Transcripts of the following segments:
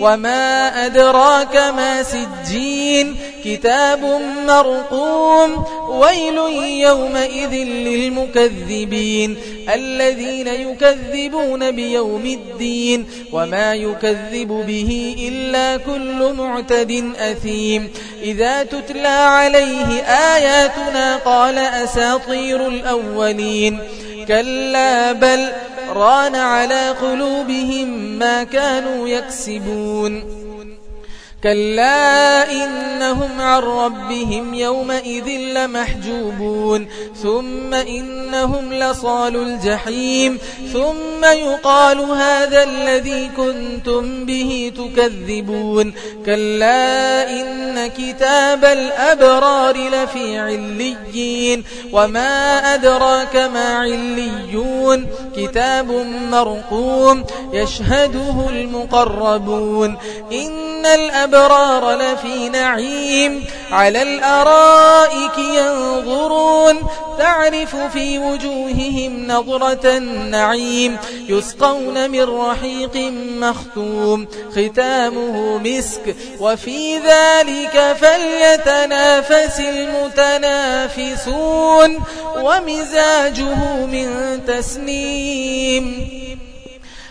وما أدراك ما سجين كتاب مرقوم ويل يومئذ للمكذبين الذين يكذبون بيوم الدين وما يكذب به إلا كل معتد أثيم إذا تتلى عليه آياتنا قال أساطير الأولين كلا بل ران على قلوبهم ما كانوا يكسبون. كلا إنهم عن ربهم يومئذ لمحجوبون ثم إنهم لصال الجحيم ثم يقال هذا الذي كنتم به تكذبون كلا إن كتاب الأبرار لفي عليين وما أدراك ما عليون كتاب مرقوم يشهده المقربون إن الأبرار الأبرار لفي نعيم على الأرائك ينظرون تعرف في وجوههم نظرة النعيم يسقون من رحيق مختوم ختامه مسك وفي ذلك فليتنافس المتنافسون ومزاجه من تسنيم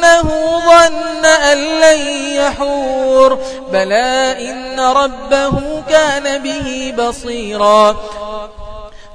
إنه ظن أن لن يحور. بلى إن ربه كان به بصيرا.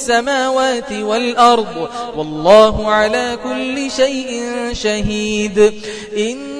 السماوات والأرض والله على كل شيء شهيد. إن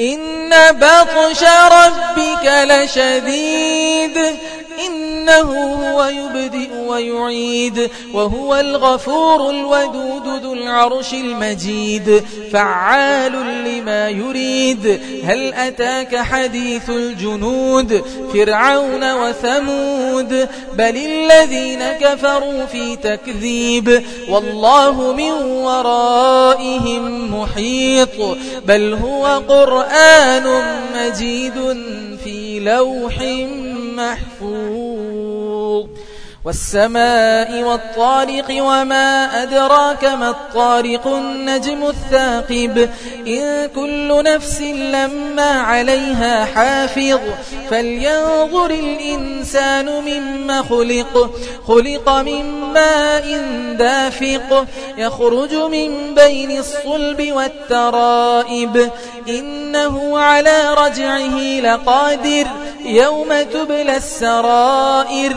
إن بطش ربك لشديد إنه هو يبدئ ويعيد وهو الغفور الودود ذو العرش المجيد فعال لما يريد هل أتاك حديث الجنود فرعون وثمود بل الذين كفروا في تكذيب والله من ورائهم محيط بل هو قرآن مجيد في لوح محفوظ والسماء والطارق وما أدراك ما الطارق النجم الثاقب إن كل نفس لما عليها حافظ فلينظر الإنسان مما خلق خلق من ماء دافق يخرج من بين الصلب والترائب إنه على رجعه لقادر يوم تبلى السرائر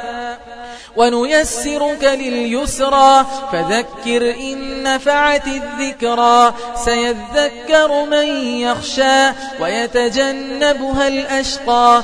ونيسرك لليسرى. فذكر إن نفعت الذكرى. سيذكر من يخشى ويتجنبها الأشقى.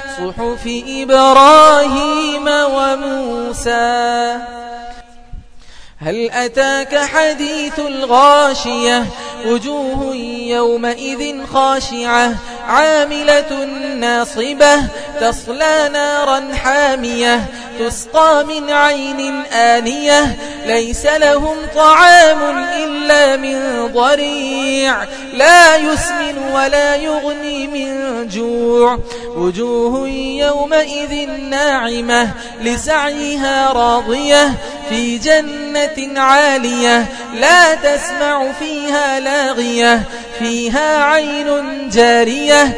صحف إبراهيم وموسى. هل أتاك حديث الغاشية؟ وجوه يومئذ خاشعة. عاملة ناصبة. تصلى نارا حامية. تسقى من عين آنية ليس لهم طعام إلا من ضريع. لا يسمن ولا يغني من جوع. وجوه يومئذ ناعمة لسعيها راضية في جنة عالية لا تسمع فيها لاغية. فيها عين جارية